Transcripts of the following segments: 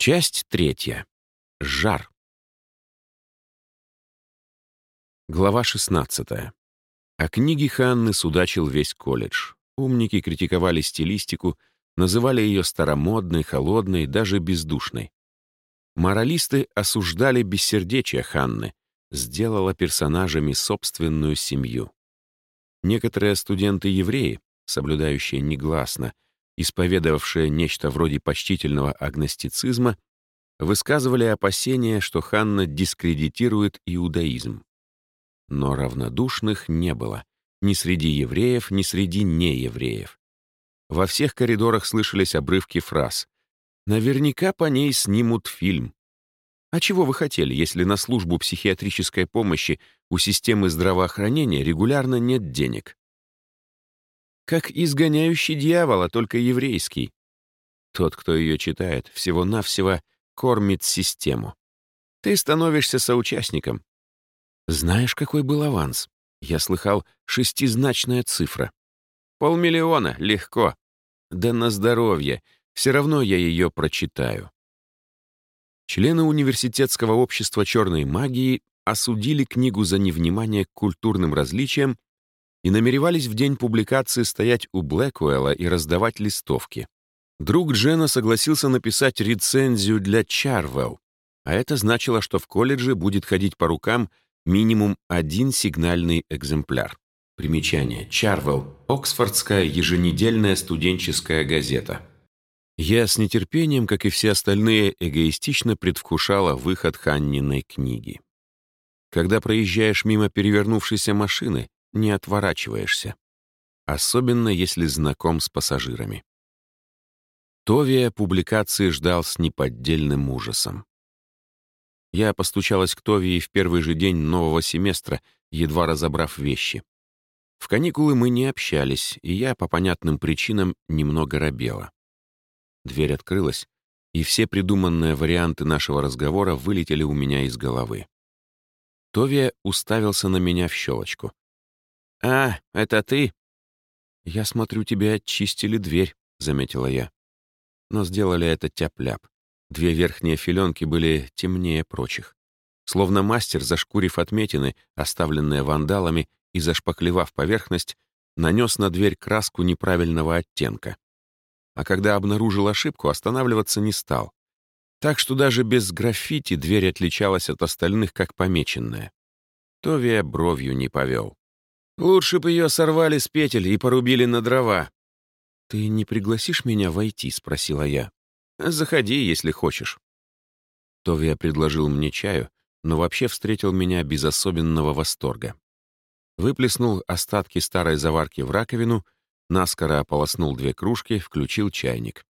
Часть третья. Жар. Глава 16. О книге Ханны судачил весь колледж. Умники критиковали стилистику, называли ее старомодной, холодной, даже бездушной. Моралисты осуждали бессердечие Ханны, сделала персонажами собственную семью. Некоторые студенты-евреи, соблюдающие негласно, исповедовавшие нечто вроде почтительного агностицизма, высказывали опасения, что Ханна дискредитирует иудаизм. Но равнодушных не было ни среди евреев, ни среди неевреев. Во всех коридорах слышались обрывки фраз. Наверняка по ней снимут фильм. А чего вы хотели, если на службу психиатрической помощи у системы здравоохранения регулярно нет денег? Как изгоняющий дьявола, только еврейский. Тот, кто ее читает, всего-навсего кормит систему. Ты становишься соучастником. Знаешь, какой был аванс? Я слыхал, шестизначная цифра. Полмиллиона, легко. Да на здоровье. Все равно я ее прочитаю. Члены университетского общества черной магии осудили книгу за невнимание к культурным различиям и намеревались в день публикации стоять у Блэкуэлла и раздавать листовки. Друг Джена согласился написать рецензию для Чарвелл, а это значило, что в колледже будет ходить по рукам минимум один сигнальный экземпляр. Примечание. Чарвелл. Оксфордская еженедельная студенческая газета. Я с нетерпением, как и все остальные, эгоистично предвкушала выход Ханниной книги. Когда проезжаешь мимо перевернувшейся машины, не отворачиваешься. Особенно, если знаком с пассажирами. Товия публикации ждал с неподдельным ужасом. Я постучалась к Товии в первый же день нового семестра, едва разобрав вещи. В каникулы мы не общались, и я, по понятным причинам, немного робела. Дверь открылась, и все придуманные варианты нашего разговора вылетели у меня из головы. Товия уставился на меня в щелочку. «А, это ты?» «Я смотрю, тебе очистили дверь», — заметила я. Но сделали это тяп-ляп. Две верхние филенки были темнее прочих. Словно мастер, зашкурив отметины, оставленные вандалами, и зашпаклевав поверхность, нанес на дверь краску неправильного оттенка а когда обнаружил ошибку, останавливаться не стал. Так что даже без граффити дверь отличалась от остальных как помеченная. Товия бровью не повел. «Лучше бы ее сорвали с петель и порубили на дрова». «Ты не пригласишь меня войти?» — спросила я. «Заходи, если хочешь». Товия предложил мне чаю, но вообще встретил меня без особенного восторга. Выплеснул остатки старой заварки в раковину — наскоро ополоснул две кружки, включил чайник.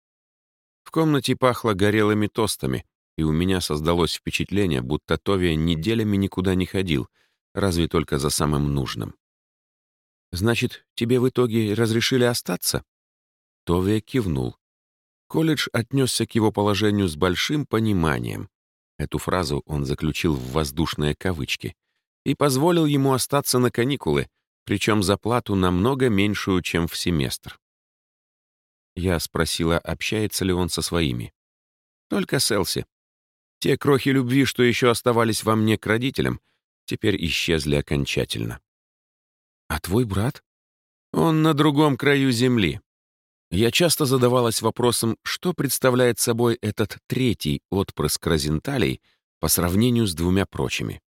В комнате пахло горелыми тостами, и у меня создалось впечатление, будто Товия неделями никуда не ходил, разве только за самым нужным. «Значит, тебе в итоге разрешили остаться?» Товия кивнул. Колледж отнесся к его положению с большим пониманием. Эту фразу он заключил в воздушные кавычки и позволил ему остаться на каникулы, причем за плату намного меньшую, чем в семестр. Я спросила, общается ли он со своими. Только с Элси. Те крохи любви, что еще оставались во мне к родителям, теперь исчезли окончательно. «А твой брат?» «Он на другом краю земли». Я часто задавалась вопросом, что представляет собой этот третий отпрыск Розенталей по сравнению с двумя прочими.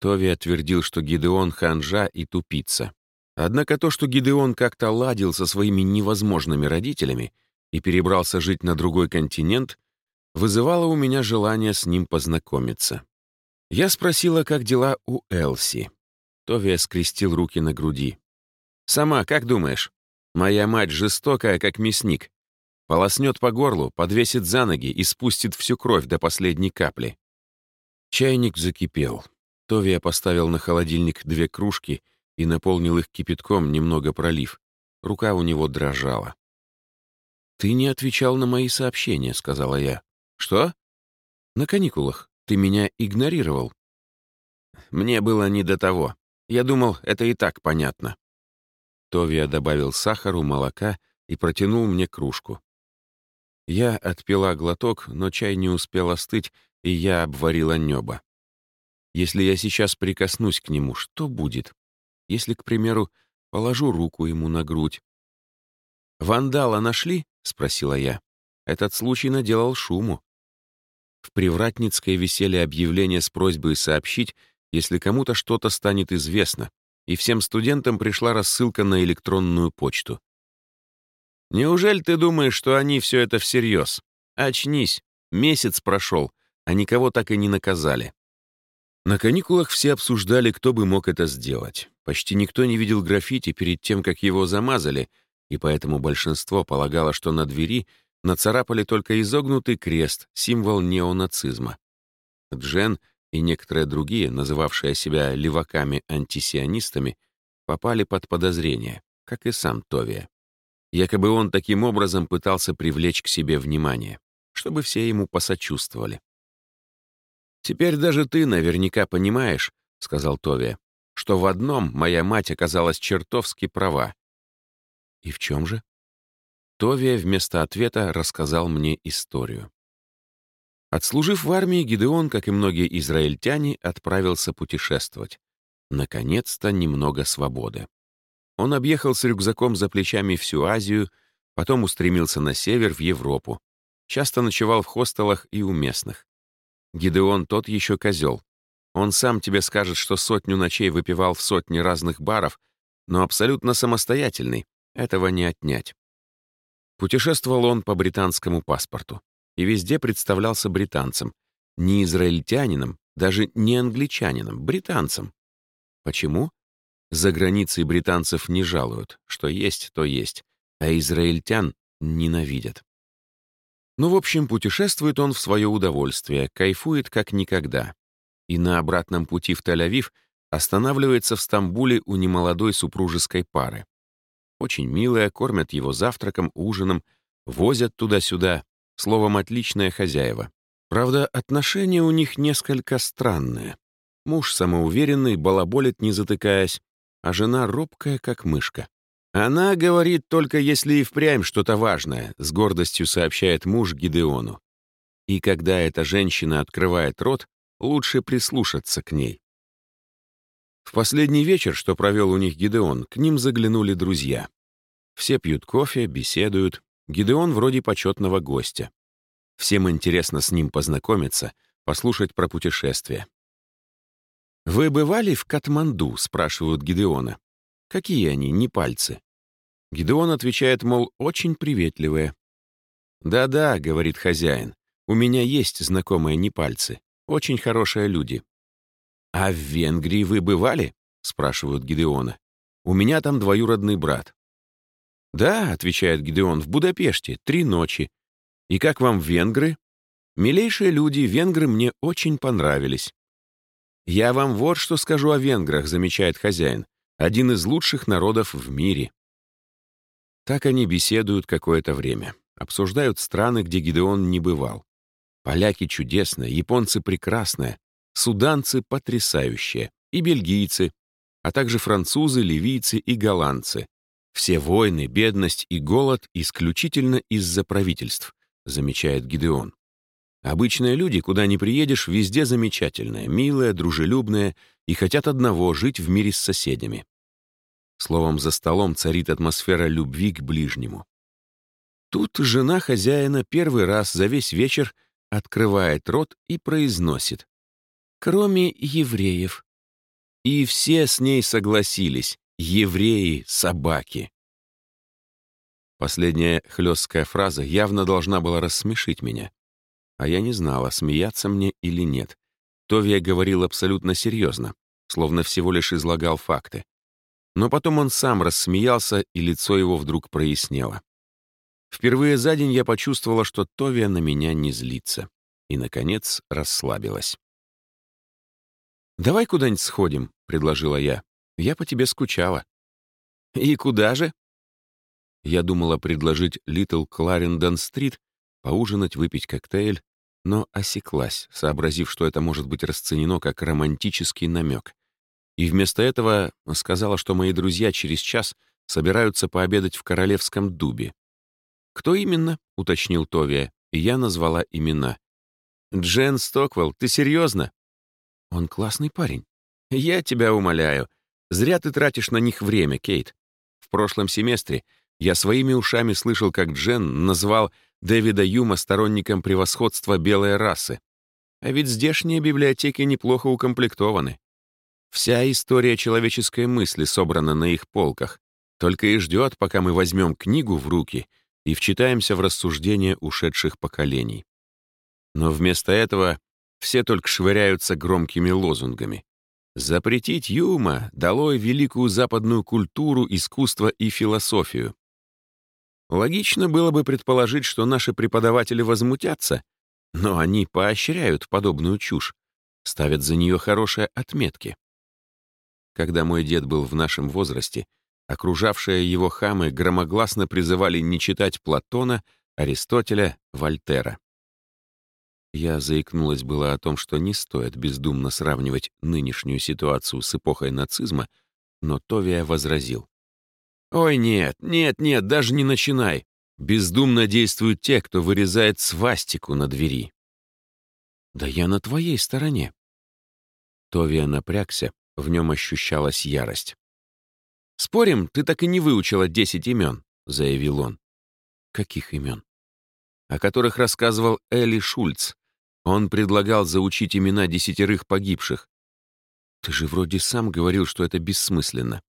Тови отвердил, что Гидеон — ханжа и тупица. Однако то, что Гидеон как-то ладил со своими невозможными родителями и перебрался жить на другой континент, вызывало у меня желание с ним познакомиться. Я спросила, как дела у Элси. Товия скрестил руки на груди. «Сама, как думаешь? Моя мать жестокая, как мясник. Полоснет по горлу, подвесит за ноги и спустит всю кровь до последней капли». Чайник закипел. Товия поставил на холодильник две кружки и наполнил их кипятком, немного пролив. Рука у него дрожала. «Ты не отвечал на мои сообщения», — сказала я. «Что?» «На каникулах. Ты меня игнорировал». «Мне было не до того. Я думал, это и так понятно». Товия добавил сахару, молока и протянул мне кружку. Я отпила глоток, но чай не успел остыть, и я обварила небо. Если я сейчас прикоснусь к нему, что будет? Если, к примеру, положу руку ему на грудь. «Вандала нашли?» — спросила я. Этот случай наделал шуму. В Привратницкой висели объявления с просьбой сообщить, если кому-то что-то станет известно, и всем студентам пришла рассылка на электронную почту. «Неужели ты думаешь, что они все это всерьез? Очнись, месяц прошел, а никого так и не наказали». На каникулах все обсуждали, кто бы мог это сделать. Почти никто не видел граффити перед тем, как его замазали, и поэтому большинство полагало, что на двери нацарапали только изогнутый крест, символ неонацизма. Джен и некоторые другие, называвшие себя леваками-антисионистами, попали под подозрение, как и сам Товия. Якобы он таким образом пытался привлечь к себе внимание, чтобы все ему посочувствовали. «Теперь даже ты наверняка понимаешь», — сказал Товия, «что в одном моя мать оказалась чертовски права». «И в чем же?» Товия вместо ответа рассказал мне историю. Отслужив в армии, Гидеон, как и многие израильтяне, отправился путешествовать. Наконец-то немного свободы. Он объехал с рюкзаком за плечами всю Азию, потом устремился на север, в Европу. Часто ночевал в хостелах и у местных. Гидеон тот еще козел. Он сам тебе скажет, что сотню ночей выпивал в сотни разных баров, но абсолютно самостоятельный. Этого не отнять. Путешествовал он по британскому паспорту и везде представлялся британцем. Не израильтянином, даже не англичанином, британцем. Почему? За границей британцев не жалуют. Что есть, то есть. А израильтян ненавидят. Ну, в общем, путешествует он в свое удовольствие, кайфует как никогда. И на обратном пути в Тель-Авив останавливается в Стамбуле у немолодой супружеской пары. Очень милая, кормят его завтраком, ужином, возят туда-сюда, Словом, отличная хозяева. Правда, отношения у них несколько странные. Муж самоуверенный, балаболит, не затыкаясь, а жена робкая, как мышка. Она говорит только если и впрямь что-то важное, с гордостью сообщает муж Гидеону. И когда эта женщина открывает рот, лучше прислушаться к ней. В последний вечер, что провел у них Гидеон, к ним заглянули друзья. Все пьют кофе, беседуют, Гидеон вроде почетного гостя. Всем интересно с ним познакомиться, послушать про путешествие. «Вы бывали в Катманду?» — спрашивают Гидеона. «Какие они, не пальцы?» Гидеон отвечает, мол, очень приветливые. «Да-да», — говорит хозяин, — «у меня есть знакомые не пальцы, очень хорошие люди». «А в Венгрии вы бывали?» — спрашивают Гидеона. «У меня там двоюродный брат. «Да», — отвечает Гидеон, — «в Будапеште, три ночи. И как вам венгры?» «Милейшие люди, венгры мне очень понравились». «Я вам вот что скажу о венграх», — замечает хозяин. «Один из лучших народов в мире». Так они беседуют какое-то время. Обсуждают страны, где Гидеон не бывал. Поляки чудесные, японцы прекрасные, суданцы потрясающие, и бельгийцы, а также французы, ливийцы и голландцы. Все войны, бедность и голод исключительно из-за правительств, замечает Гидеон. Обычные люди, куда ни приедешь, везде замечательные, милые, дружелюбные и хотят одного — жить в мире с соседями. Словом, за столом царит атмосфера любви к ближнему. Тут жена хозяина первый раз за весь вечер открывает рот и произносит «Кроме евреев». И все с ней согласились, Евреи — собаки. Последняя хлесткая фраза явно должна была рассмешить меня. А я не знала, смеяться мне или нет. Товия говорил абсолютно серьезно, словно всего лишь излагал факты. Но потом он сам рассмеялся, и лицо его вдруг прояснело. Впервые за день я почувствовала, что Товия на меня не злится. И, наконец, расслабилась. «Давай куда-нибудь сходим», — предложила я. Я по тебе скучала». «И куда же?» Я думала предложить Литл Кларендон-стрит, поужинать, выпить коктейль, но осеклась, сообразив, что это может быть расценено как романтический намек. И вместо этого сказала, что мои друзья через час собираются пообедать в Королевском дубе. «Кто именно?» — уточнил Товия, и я назвала имена. «Джен Стоквелл, ты серьезно?» «Он классный парень». «Я тебя умоляю. Зря ты тратишь на них время, Кейт. В прошлом семестре я своими ушами слышал, как Джен назвал Дэвида Юма сторонником превосходства белой расы. А ведь здешние библиотеки неплохо укомплектованы. Вся история человеческой мысли собрана на их полках. Только и ждет, пока мы возьмем книгу в руки и вчитаемся в рассуждения ушедших поколений. Но вместо этого все только швыряются громкими лозунгами. Запретить Юма долой великую западную культуру, искусство и философию. Логично было бы предположить, что наши преподаватели возмутятся, но они поощряют подобную чушь, ставят за нее хорошие отметки. Когда мой дед был в нашем возрасте, окружавшие его хамы громогласно призывали не читать Платона, Аристотеля, Вольтера. Я заикнулась было о том, что не стоит бездумно сравнивать нынешнюю ситуацию с эпохой нацизма, но Товия возразил. «Ой, нет, нет, нет, даже не начинай. Бездумно действуют те, кто вырезает свастику на двери». «Да я на твоей стороне». Товия напрягся, в нем ощущалась ярость. «Спорим, ты так и не выучила десять имен», — заявил он. «Каких имен?» «О которых рассказывал Элли Шульц. Он предлагал заучить имена десятерых погибших. Ты же вроде сам говорил, что это бессмысленно.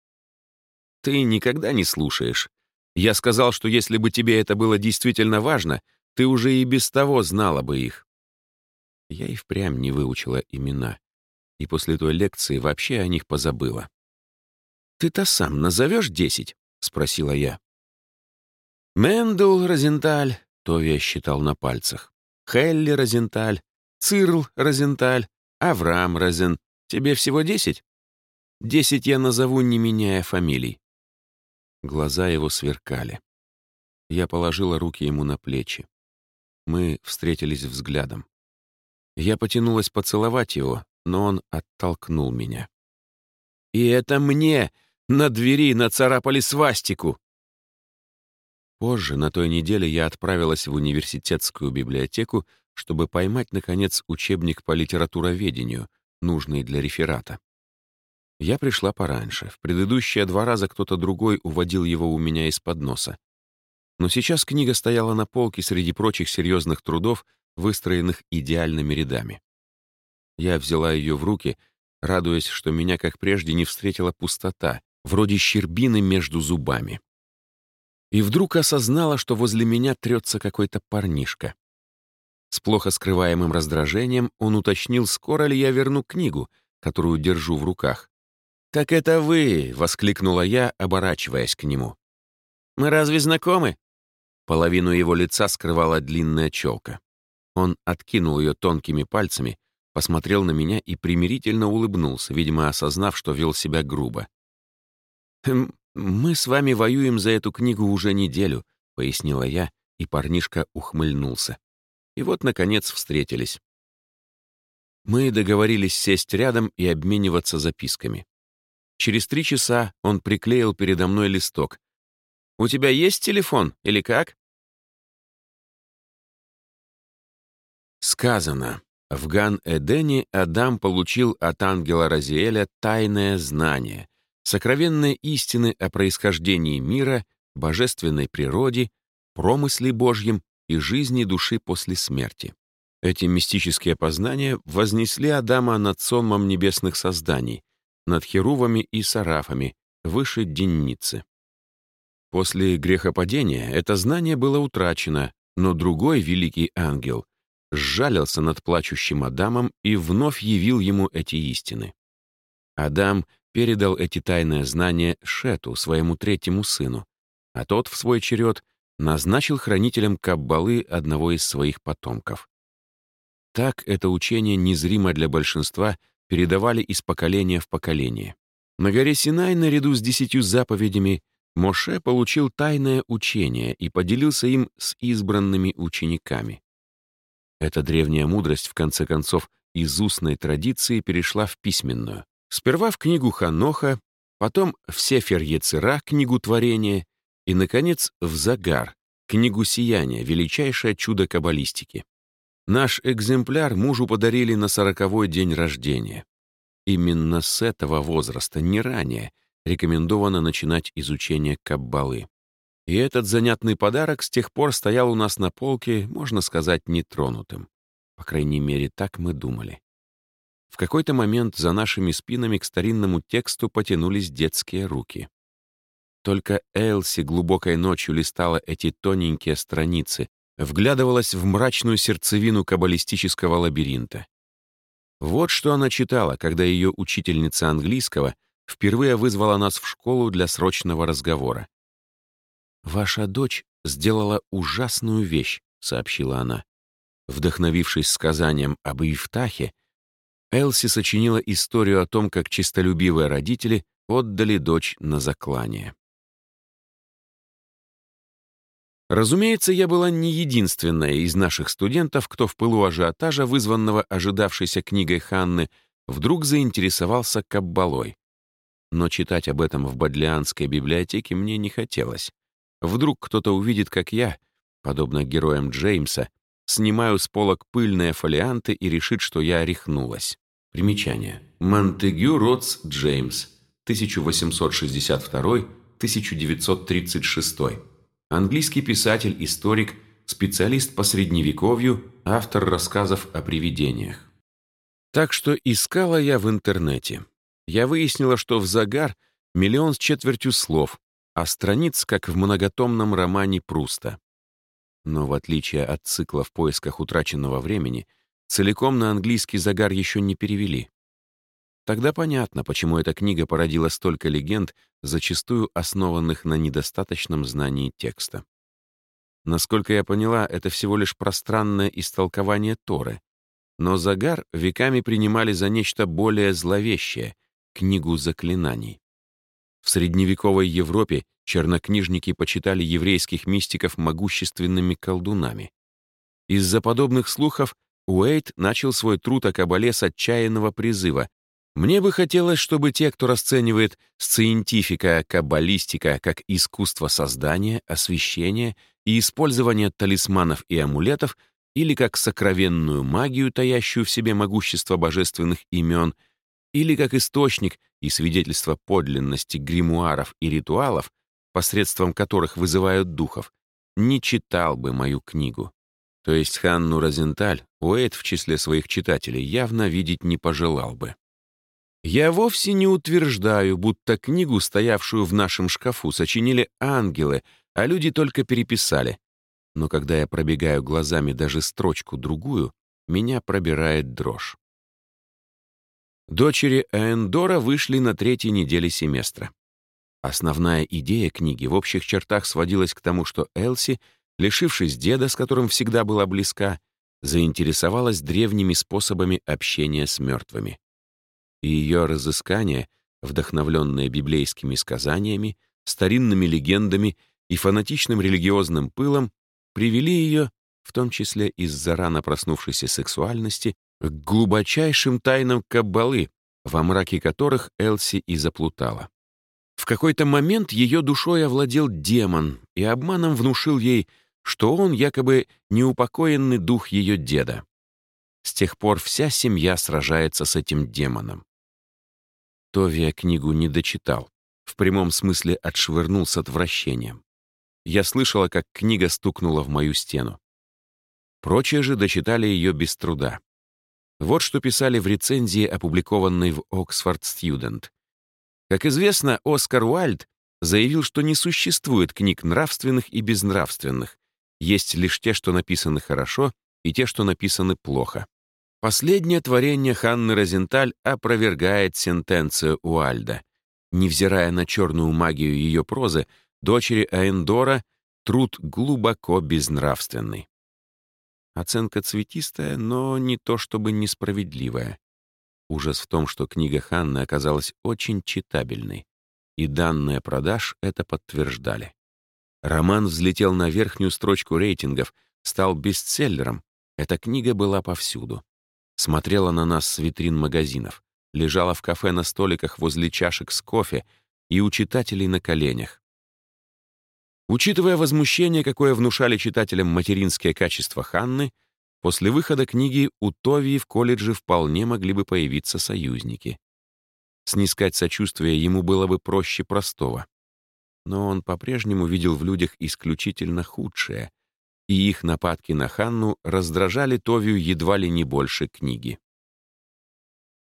Ты никогда не слушаешь. Я сказал, что если бы тебе это было действительно важно, ты уже и без того знала бы их. Я и впрямь не выучила имена и после той лекции вообще о них позабыла. «Ты-то сам назовешь десять?» — спросила я. «Мендел Розенталь», — Товия считал на пальцах. «Хелли Розенталь, Цирл Розенталь, Авраам Розен. Тебе всего десять?» «Десять я назову, не меняя фамилий». Глаза его сверкали. Я положила руки ему на плечи. Мы встретились взглядом. Я потянулась поцеловать его, но он оттолкнул меня. «И это мне на двери нацарапали свастику!» Позже, на той неделе, я отправилась в университетскую библиотеку, чтобы поймать, наконец, учебник по литературоведению, нужный для реферата. Я пришла пораньше. В предыдущие два раза кто-то другой уводил его у меня из-под носа. Но сейчас книга стояла на полке среди прочих серьезных трудов, выстроенных идеальными рядами. Я взяла ее в руки, радуясь, что меня, как прежде, не встретила пустота, вроде щербины между зубами. И вдруг осознала, что возле меня трется какой-то парнишка. С плохо скрываемым раздражением он уточнил, скоро ли я верну книгу, которую держу в руках. «Так это вы!» — воскликнула я, оборачиваясь к нему. «Мы разве знакомы?» Половину его лица скрывала длинная челка. Он откинул ее тонкими пальцами, посмотрел на меня и примирительно улыбнулся, видимо, осознав, что вел себя грубо. «Хм, «Мы с вами воюем за эту книгу уже неделю», — пояснила я, и парнишка ухмыльнулся. И вот, наконец, встретились. Мы договорились сесть рядом и обмениваться записками. Через три часа он приклеил передо мной листок. «У тебя есть телефон или как?» Сказано. В Ган-Эдене Адам получил от ангела Разиэля тайное знание, сокровенные истины о происхождении мира, божественной природе, промысле Божьем и жизни души после смерти. Эти мистические познания вознесли Адама над сонмом небесных созданий, над херувами и сарафами, выше денницы. После грехопадения это знание было утрачено, но другой великий ангел сжалился над плачущим Адамом и вновь явил ему эти истины. Адам передал эти тайные знания Шету, своему третьему сыну, а тот, в свой черед, назначил хранителем Каббалы одного из своих потомков. Так это учение незримо для большинства передавали из поколения в поколение. На горе Синай наряду с десятью заповедями Моше получил тайное учение и поделился им с избранными учениками. Эта древняя мудрость, в конце концов, из устной традиции перешла в письменную. Сперва в книгу Ханоха, потом в Сефер Ецера, книгу творения, и, наконец, в Загар, книгу «Сияние», величайшее чудо каббалистики. Наш экземпляр мужу подарили на сороковой день рождения. Именно с этого возраста, не ранее, рекомендовано начинать изучение каббалы. И этот занятный подарок с тех пор стоял у нас на полке, можно сказать, нетронутым. По крайней мере, так мы думали. В какой-то момент за нашими спинами к старинному тексту потянулись детские руки. Только Элси глубокой ночью листала эти тоненькие страницы, вглядывалась в мрачную сердцевину каббалистического лабиринта. Вот что она читала, когда ее учительница английского впервые вызвала нас в школу для срочного разговора. «Ваша дочь сделала ужасную вещь», — сообщила она. Вдохновившись сказанием об Ифтахе, Элси сочинила историю о том, как чистолюбивые родители отдали дочь на заклание. Разумеется, я была не единственная из наших студентов, кто в пылу ажиотажа, вызванного ожидавшейся книгой Ханны, вдруг заинтересовался каббалой. Но читать об этом в Бодлианской библиотеке мне не хотелось. Вдруг кто-то увидит, как я, подобно героям Джеймса, снимаю с полок пыльные фолианты и решит, что я рехнулась. Примечание. Монтегю Ротс Джеймс, 1862-1936 Английский писатель, историк, специалист по средневековью, автор рассказов о привидениях. Так что искала я в интернете. Я выяснила, что в «Загар» миллион с четвертью слов, а страниц, как в многотомном романе Пруста. Но в отличие от цикла «В поисках утраченного времени», целиком на английский «Загар» еще не перевели. Тогда понятно, почему эта книга породила столько легенд, зачастую основанных на недостаточном знании текста. Насколько я поняла, это всего лишь пространное истолкование Торы. Но Загар веками принимали за нечто более зловещее — книгу заклинаний. В средневековой Европе чернокнижники почитали еврейских мистиков могущественными колдунами. Из-за подобных слухов Уэйт начал свой труд о Кабале с отчаянного призыва мне бы хотелось, чтобы те, кто расценивает сциентифика, каббалистика как искусство создания, освещения и использования талисманов и амулетов или как сокровенную магию, таящую в себе могущество божественных имен, или как источник и свидетельство подлинности гримуаров и ритуалов, посредством которых вызывают духов, не читал бы мою книгу. То есть Ханну Розенталь Уэйт в числе своих читателей явно видеть не пожелал бы. Я вовсе не утверждаю, будто книгу, стоявшую в нашем шкафу, сочинили ангелы, а люди только переписали. Но когда я пробегаю глазами даже строчку-другую, меня пробирает дрожь. Дочери Эндора вышли на третьей неделе семестра. Основная идея книги в общих чертах сводилась к тому, что Элси, лишившись деда, с которым всегда была близка, заинтересовалась древними способами общения с мертвыми и ее разыскания, вдохновленные библейскими сказаниями, старинными легендами и фанатичным религиозным пылом, привели ее, в том числе из-за рано проснувшейся сексуальности, к глубочайшим тайнам Каббалы, во мраке которых Элси и заплутала. В какой-то момент ее душой овладел демон и обманом внушил ей, что он якобы неупокоенный дух ее деда. С тех пор вся семья сражается с этим демоном. Товия книгу не дочитал, в прямом смысле отшвырнул с отвращением. Я слышала, как книга стукнула в мою стену. Прочие же дочитали ее без труда. Вот что писали в рецензии, опубликованной в Oxford Student. Как известно, Оскар Уальд заявил, что не существует книг нравственных и безнравственных. Есть лишь те, что написаны хорошо, и те, что написаны плохо. Последнее творение Ханны Розенталь опровергает сентенцию Уальда. Невзирая на черную магию ее прозы, дочери Аэндора труд глубоко безнравственный. Оценка цветистая, но не то чтобы несправедливая. Ужас в том, что книга Ханны оказалась очень читабельной, и данные продаж это подтверждали. Роман взлетел на верхнюю строчку рейтингов, стал бестселлером. Эта книга была повсюду смотрела на нас с витрин магазинов, лежала в кафе на столиках возле чашек с кофе и у читателей на коленях. Учитывая возмущение, какое внушали читателям материнские качества Ханны, после выхода книги у Товии в колледже вполне могли бы появиться союзники. Снискать сочувствие ему было бы проще простого. Но он по-прежнему видел в людях исключительно худшее, и их нападки на Ханну раздражали Товию едва ли не больше книги.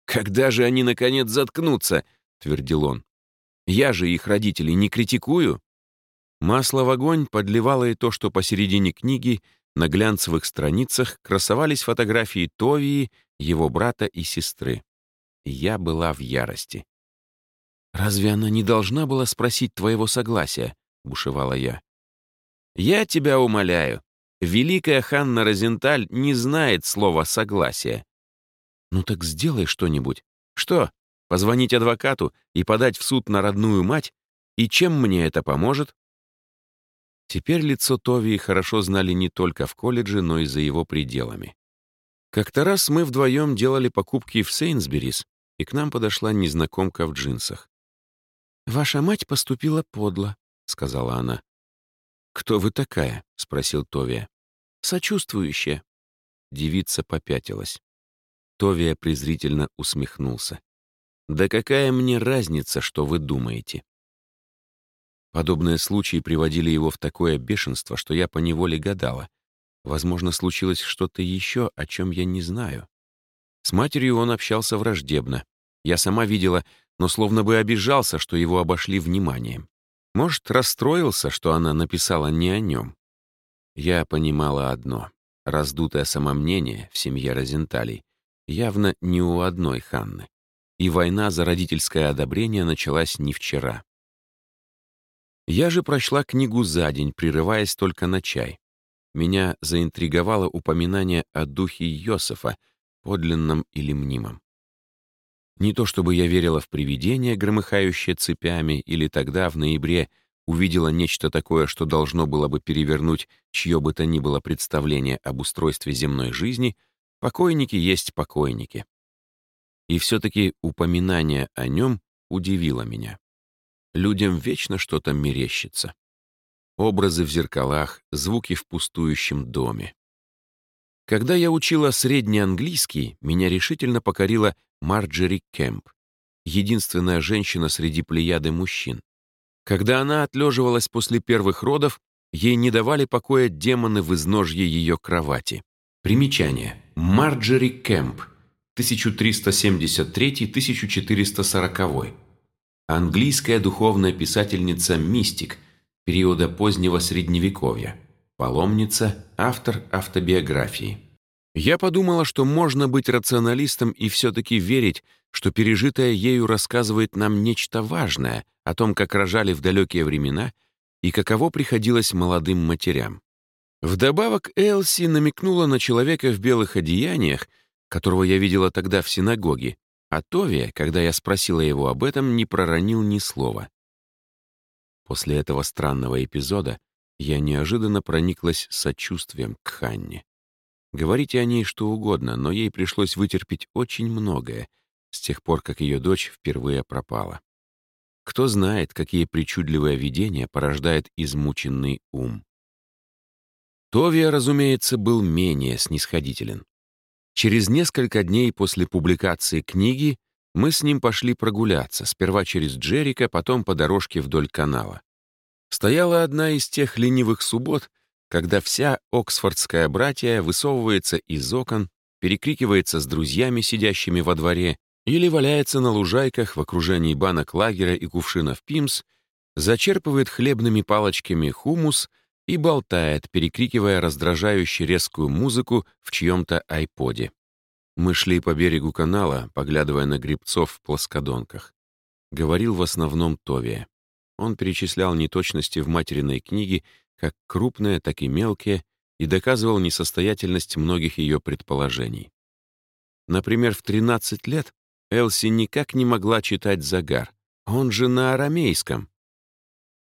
«Когда же они, наконец, заткнутся?» — твердил он. «Я же их родителей не критикую». Масло в огонь подливало и то, что посередине книги на глянцевых страницах красовались фотографии Товии, его брата и сестры. Я была в ярости. «Разве она не должна была спросить твоего согласия?» — бушевала я. «Я тебя умоляю. Великая Ханна Розенталь не знает слова «согласие». «Ну так сделай что-нибудь. Что, позвонить адвокату и подать в суд на родную мать? И чем мне это поможет?» Теперь лицо Товии хорошо знали не только в колледже, но и за его пределами. Как-то раз мы вдвоем делали покупки в Сейнсберис, и к нам подошла незнакомка в джинсах. «Ваша мать поступила подло», — сказала она. «Кто вы такая?» — спросил Товия. «Сочувствующая». Девица попятилась. Товия презрительно усмехнулся. «Да какая мне разница, что вы думаете?» Подобные случаи приводили его в такое бешенство, что я поневоле гадала. Возможно, случилось что-то еще, о чем я не знаю. С матерью он общался враждебно. Я сама видела, но словно бы обижался, что его обошли вниманием. Может, расстроился, что она написала не о нем. Я понимала одно. Раздутое самомнение в семье Розенталей явно не у одной Ханны. И война за родительское одобрение началась не вчера. Я же прочла книгу за день, прерываясь только на чай. Меня заинтриговало упоминание о духе Йосефа, подлинном или мнимом. Не то чтобы я верила в привидения, громыхающие цепями, или тогда, в ноябре, увидела нечто такое, что должно было бы перевернуть чье бы то ни было представление об устройстве земной жизни, покойники есть покойники. И все-таки упоминание о нем удивило меня. Людям вечно что-то мерещится. Образы в зеркалах, звуки в пустующем доме. Когда я учила средний английский, меня решительно покорила Марджери Кэмп, единственная женщина среди плеяды мужчин. Когда она отлеживалась после первых родов, ей не давали покоя демоны в изножье ее кровати. Примечание. Марджери Кэмп, 1373-1440. Английская духовная писательница-мистик периода позднего Средневековья. Паломница, автор автобиографии. Я подумала, что можно быть рационалистом и все-таки верить, что пережитое ею рассказывает нам нечто важное о том, как рожали в далекие времена и каково приходилось молодым матерям. Вдобавок Элси намекнула на человека в белых одеяниях, которого я видела тогда в синагоге, а Товия, когда я спросила его об этом, не проронил ни слова. После этого странного эпизода я неожиданно прониклась сочувствием к Ханне. Говорите о ней что угодно, но ей пришлось вытерпеть очень многое с тех пор, как ее дочь впервые пропала. Кто знает, какие причудливые видения порождает измученный ум. Товия, разумеется, был менее снисходителен. Через несколько дней после публикации книги мы с ним пошли прогуляться, сперва через Джерика, потом по дорожке вдоль канала. Стояла одна из тех ленивых суббот, когда вся оксфордская братья высовывается из окон, перекрикивается с друзьями, сидящими во дворе, или валяется на лужайках в окружении банок лагеря и кувшинов пимс, зачерпывает хлебными палочками хумус и болтает, перекрикивая раздражающе резкую музыку в чьем-то айподе. Мы шли по берегу канала, поглядывая на грибцов в плоскодонках. Говорил в основном Товия. Он перечислял неточности в материной книге, как крупные, так и мелкие, и доказывал несостоятельность многих ее предположений. Например, в 13 лет Элси никак не могла читать Загар, он же на арамейском.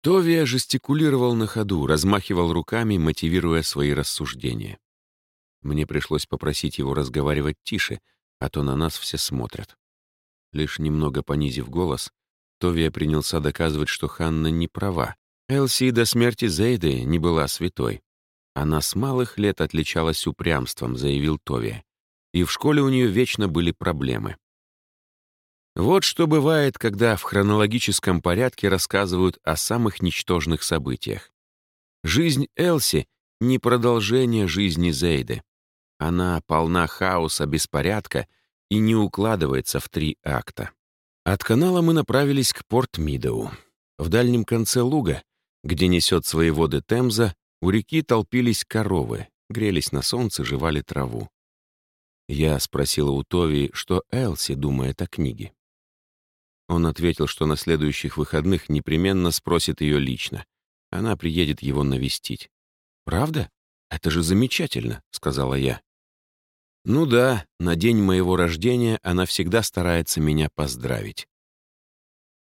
Товия жестикулировал на ходу, размахивал руками, мотивируя свои рассуждения. Мне пришлось попросить его разговаривать тише, а то на нас все смотрят. Лишь немного понизив голос, Товия принялся доказывать, что Ханна не права, Элси до смерти Зейды не была святой. Она с малых лет отличалась упрямством, заявил Тови. И в школе у нее вечно были проблемы. Вот что бывает, когда в хронологическом порядке рассказывают о самых ничтожных событиях. Жизнь Элси — не продолжение жизни Зейды. Она полна хаоса, беспорядка и не укладывается в три акта. От канала мы направились к Порт-Мидоу. В дальнем конце луга, где несет свои воды Темза, у реки толпились коровы, грелись на солнце, жевали траву. Я спросила у Тови, что Элси думает о книге. Он ответил, что на следующих выходных непременно спросит ее лично. Она приедет его навестить. «Правда? Это же замечательно», — сказала я. «Ну да, на день моего рождения она всегда старается меня поздравить».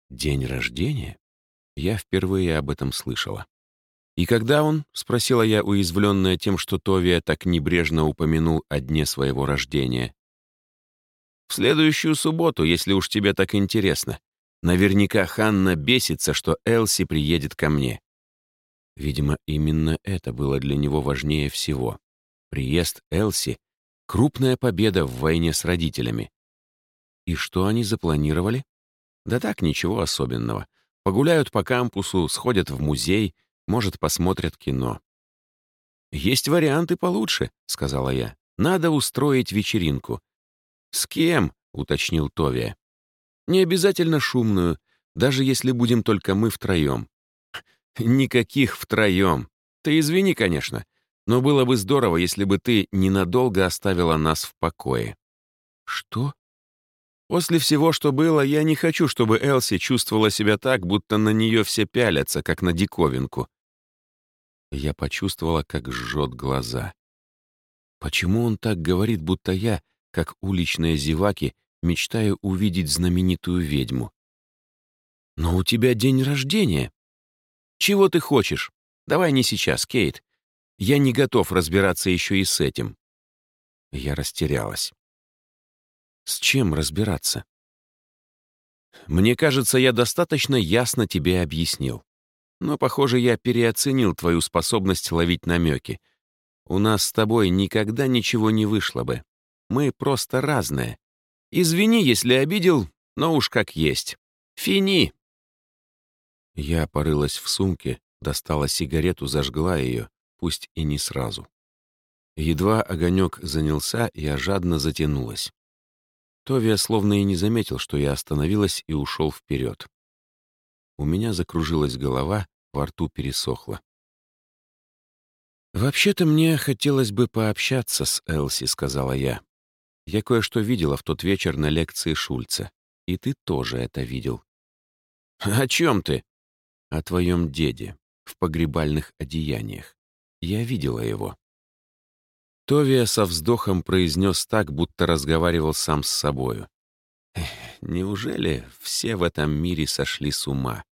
«День рождения?» Я впервые об этом слышала. «И когда он?» — спросила я, уязвленная тем, что Товия так небрежно упомянул о дне своего рождения. «В следующую субботу, если уж тебе так интересно. Наверняка Ханна бесится, что Элси приедет ко мне». Видимо, именно это было для него важнее всего. Приезд Элси — крупная победа в войне с родителями. И что они запланировали? Да так, ничего особенного. Погуляют по кампусу, сходят в музей, может, посмотрят кино. «Есть варианты получше», — сказала я. «Надо устроить вечеринку». «С кем?» — уточнил Товия. «Не обязательно шумную, даже если будем только мы втроем». «Никаких втроем. Ты извини, конечно, но было бы здорово, если бы ты ненадолго оставила нас в покое». «Что?» После всего, что было, я не хочу, чтобы Элси чувствовала себя так, будто на нее все пялятся, как на диковинку. Я почувствовала, как жжет глаза. Почему он так говорит, будто я, как уличные зеваки, мечтаю увидеть знаменитую ведьму? Но у тебя день рождения. Чего ты хочешь? Давай не сейчас, Кейт. Я не готов разбираться еще и с этим. Я растерялась. С чем разбираться? Мне кажется, я достаточно ясно тебе объяснил. Но, похоже, я переоценил твою способность ловить намеки. У нас с тобой никогда ничего не вышло бы. Мы просто разные. Извини, если обидел, но уж как есть. Фини!» Я порылась в сумке, достала сигарету, зажгла ее, пусть и не сразу. Едва огонек занялся, я жадно затянулась. Товия словно и не заметил, что я остановилась и ушел вперед. У меня закружилась голова, во рту пересохло. «Вообще-то мне хотелось бы пообщаться с Элси», — сказала я. «Я кое-что видела в тот вечер на лекции Шульца, и ты тоже это видел». «О чем ты?» «О твоем деде, в погребальных одеяниях. Я видела его». Товия со вздохом произнес так, будто разговаривал сам с собою. неужели все в этом мире сошли с ума?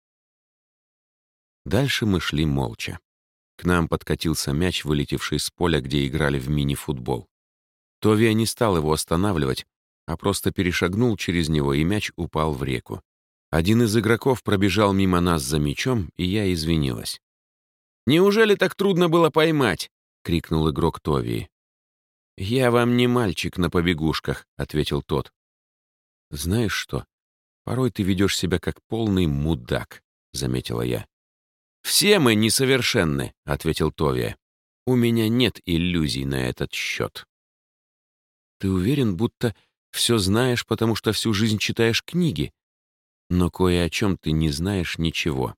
Дальше мы шли молча. К нам подкатился мяч, вылетевший с поля, где играли в мини-футбол. Товия не стал его останавливать, а просто перешагнул через него, и мяч упал в реку. Один из игроков пробежал мимо нас за мячом, и я извинилась. «Неужели так трудно было поймать?» — крикнул игрок Товии. «Я вам не мальчик на побегушках», — ответил тот. «Знаешь что? Порой ты ведешь себя как полный мудак», — заметила я. «Все мы несовершенны», — ответил Товия. «У меня нет иллюзий на этот счет». «Ты уверен, будто все знаешь, потому что всю жизнь читаешь книги? Но кое о чем ты не знаешь ничего».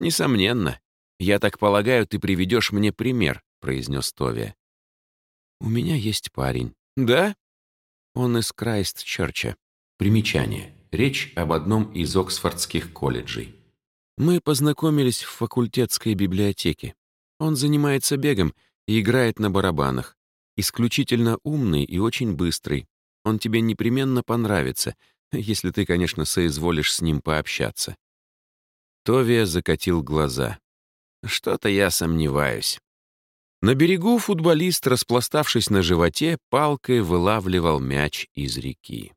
«Несомненно. Я так полагаю, ты приведешь мне пример», — произнес Товия. «У меня есть парень». «Да?» Он из Крайст-Черча. Примечание. Речь об одном из Оксфордских колледжей. Мы познакомились в факультетской библиотеке. Он занимается бегом и играет на барабанах. Исключительно умный и очень быстрый. Он тебе непременно понравится, если ты, конечно, соизволишь с ним пообщаться». Товия закатил глаза. «Что-то я сомневаюсь». На берегу футболист, распластавшись на животе, палкой вылавливал мяч из реки.